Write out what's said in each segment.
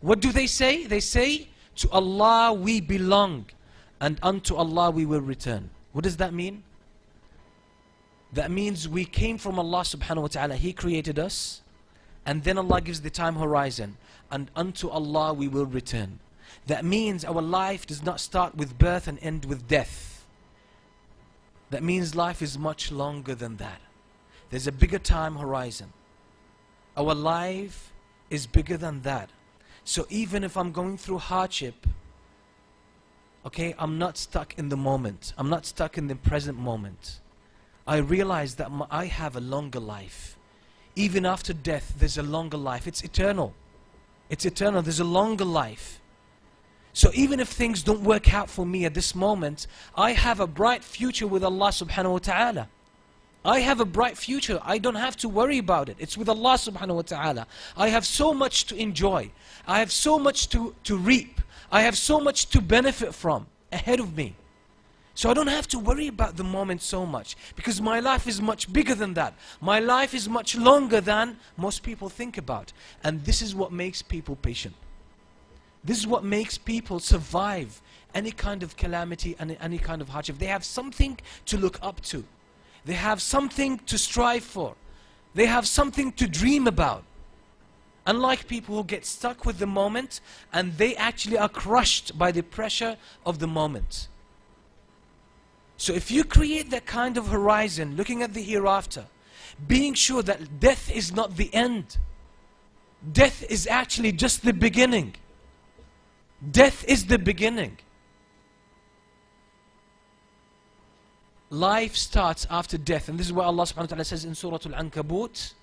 What do they say? They say, To Allah we belong, and unto Allah we will return. What does that mean? That means we came from Allah subhanahu wa ta'ala. He created us. And then Allah gives the time horizon. And unto Allah we will return. That means our life does not start with birth and end with death. That means life is much longer than that. There's a bigger time horizon. Our life is bigger than that. So even if I'm going through hardship, okay, I'm not stuck in the moment. I'm not stuck in the present moment. I realize that my, I have a longer life. Even after death, there's a longer life. It's eternal. It's eternal. There's a longer life. So even if things don't work out for me at this moment, I have a bright future with Allah subhanahu wa ta'ala. I have a bright future. I don't have to worry about it. It's with Allah subhanahu wa ta'ala. I have so much to enjoy. I have so much to, to reap. I have so much to benefit from ahead of me. So I don't have to worry about the moment so much because my life is much bigger than that. My life is much longer than most people think about. And this is what makes people patient. This is what makes people survive any kind of calamity and any kind of hardship. They have something to look up to. They have something to strive for. They have something to dream about. Unlike people who get stuck with the moment and they actually are crushed by the pressure of the moment. So if you create that kind of horizon, looking at the hereafter, being sure that death is not the end. Death is actually just the beginning. Death is the beginning. Life starts after death. And this is what Allah subhanahu wa ta'ala says in Surah Al-Ankabut.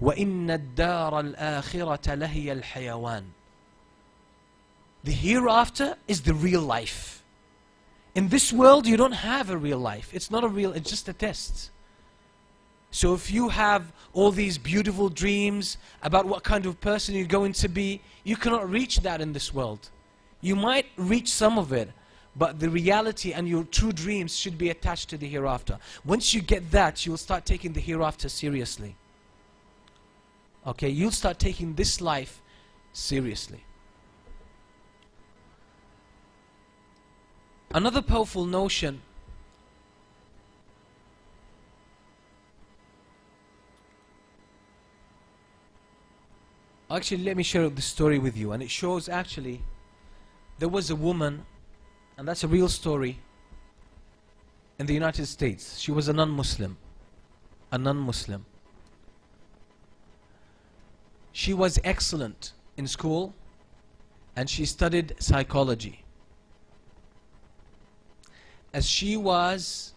وَإِنَّ الدَّارَ الْآخِرَةَ لَهِيَ الْحَيَوَانِ The hereafter is the real life. In this world, you don't have a real life. It's not a real, it's just a test. So if you have all these beautiful dreams about what kind of person you're going to be, you cannot reach that in this world. You might reach some of it, but the reality and your true dreams should be attached to the hereafter. Once you get that, you'll start taking the hereafter seriously. Okay, you'll start taking this life seriously. Another powerful notion Actually, let me share the story with you. And it shows actually there was a woman, and that's a real story, in the United States. She was a non Muslim. A non Muslim. She was excellent in school and she studied psychology as she was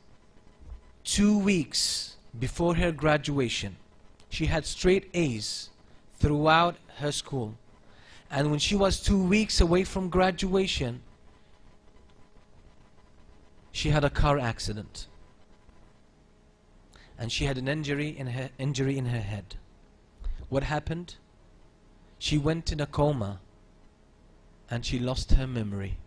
two weeks before her graduation. She had straight A's throughout her school. And when she was two weeks away from graduation, she had a car accident. And she had an injury in her, injury in her head. What happened? She went in a coma and she lost her memory.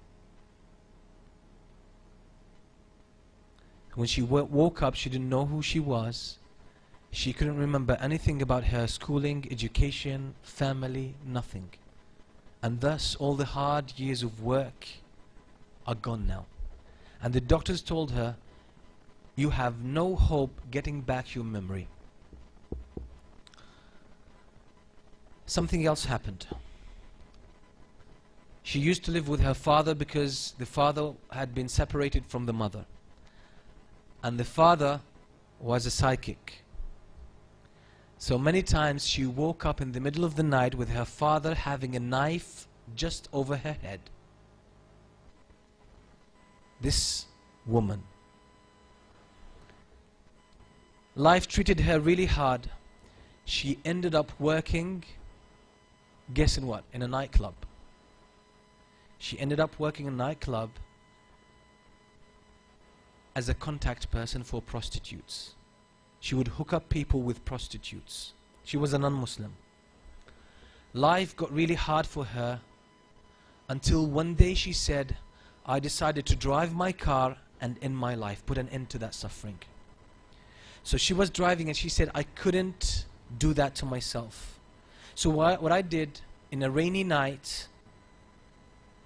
When she woke up, she didn't know who she was. She couldn't remember anything about her schooling, education, family, nothing. And thus, all the hard years of work are gone now. And the doctors told her, You have no hope getting back your memory. Something else happened. She used to live with her father because the father had been separated from the mother and the father was a psychic. So many times she woke up in the middle of the night with her father having a knife just over her head. This woman. Life treated her really hard. She ended up working, guessing what? In a nightclub. She ended up working in a nightclub as a contact person for prostitutes. She would hook up people with prostitutes. She was a non-Muslim. Life got really hard for her until one day she said, I decided to drive my car and end my life, put an end to that suffering. So she was driving and she said, I couldn't do that to myself. So what, what I did, in a rainy night,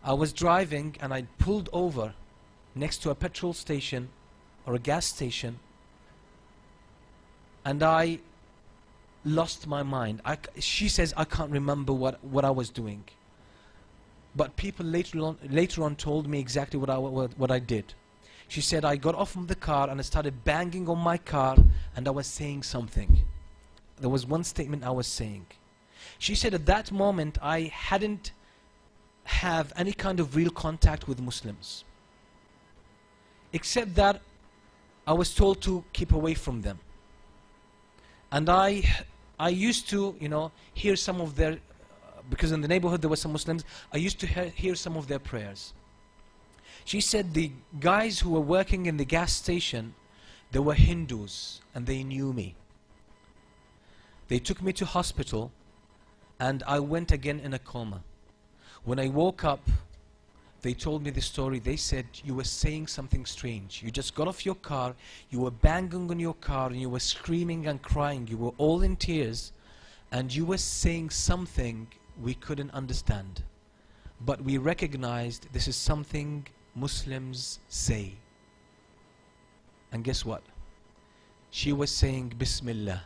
I was driving and I pulled over next to a petrol station or a gas station and I lost my mind. She says I can't remember what, what I was doing. But people later on, later on told me exactly what I, what, what I did. She said I got off from the car and I started banging on my car and I was saying something. There was one statement I was saying. She said at that moment I hadn't have any kind of real contact with Muslims. Except that I was told to keep away from them. And I, I used to, you know, hear some of their, because in the neighborhood there were some Muslims, I used to hear, hear some of their prayers. She said the guys who were working in the gas station, they were Hindus and they knew me. They took me to hospital and I went again in a coma. When I woke up, they told me the story. They said you were saying something strange. You just got off your car, you were banging on your car, and you were screaming and crying. You were all in tears, and you were saying something we couldn't understand. But we recognized this is something Muslims say. And guess what? She was saying Bismillah.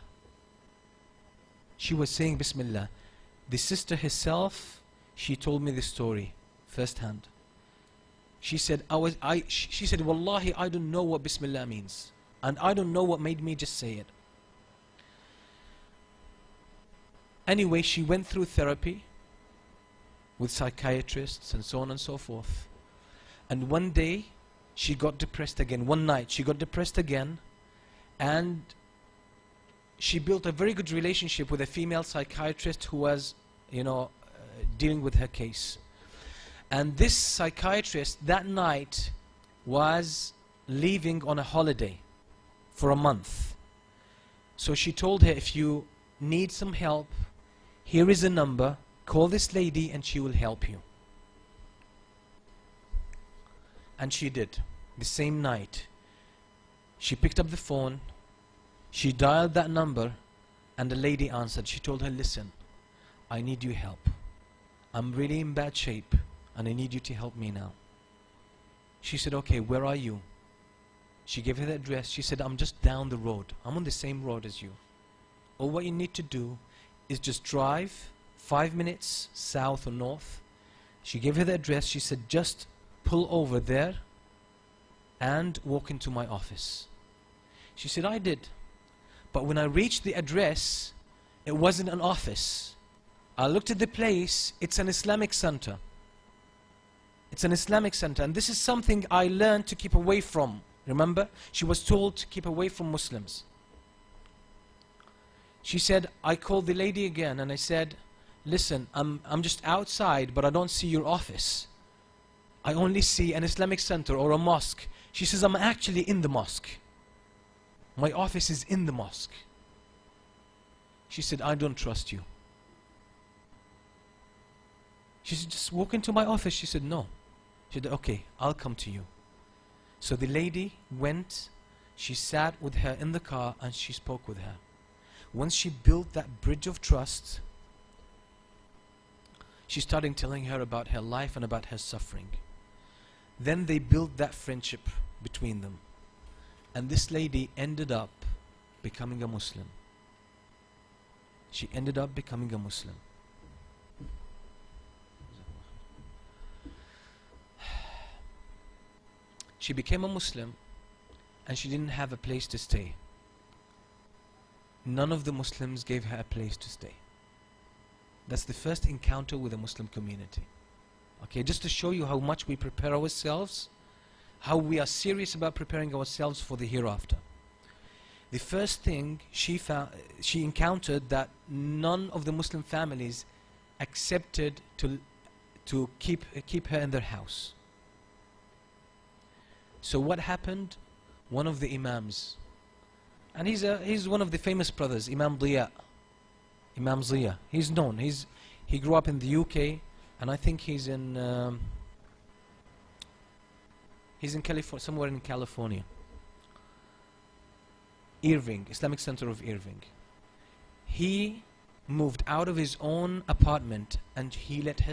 She was saying Bismillah. The sister herself, she told me the story firsthand. She said, I was, I, she said, Wallahi, I don't know what Bismillah means. And I don't know what made me just say it. Anyway, she went through therapy with psychiatrists and so on and so forth. And one day, she got depressed again. One night, she got depressed again. And she built a very good relationship with a female psychiatrist who was, you know, uh, dealing with her case. And this psychiatrist that night was leaving on a holiday for a month. So she told her, if you need some help, here is a number, call this lady and she will help you. And she did. The same night, she picked up the phone, she dialed that number, and the lady answered. She told her, listen, I need your help. I'm really in bad shape and I need you to help me now. She said, okay, where are you? She gave her the address. She said, I'm just down the road. I'm on the same road as you. All what you need to do is just drive five minutes south or north. She gave her the address. She said, just pull over there and walk into my office. She said, I did. But when I reached the address, it wasn't an office. I looked at the place, it's an Islamic center. It's an Islamic center. And this is something I learned to keep away from. Remember? She was told to keep away from Muslims. She said, I called the lady again and I said, listen, I'm, I'm just outside, but I don't see your office. I only see an Islamic center or a mosque. She says, I'm actually in the mosque. My office is in the mosque. She said, I don't trust you. She said, just walk into my office. She said, no. She said, okay, I'll come to you. So the lady went, she sat with her in the car and she spoke with her. Once she built that bridge of trust, she started telling her about her life and about her suffering. Then they built that friendship between them. And this lady ended up becoming a Muslim. She ended up becoming a Muslim. She became a Muslim and she didn't have a place to stay. None of the Muslims gave her a place to stay. That's the first encounter with a Muslim community. Okay, just to show you how much we prepare ourselves, how we are serious about preparing ourselves for the hereafter. The first thing she found, she encountered that none of the Muslim families accepted to to keep keep her in their house. So what happened? One of the Imams, and he's, a, he's one of the famous brothers, Imam Diya. Imam Ziya. He's known. He's, he grew up in the UK, and I think he's in, um, he's in California, somewhere in California. Irving, Islamic Center of Irving. He moved out of his own apartment and he let her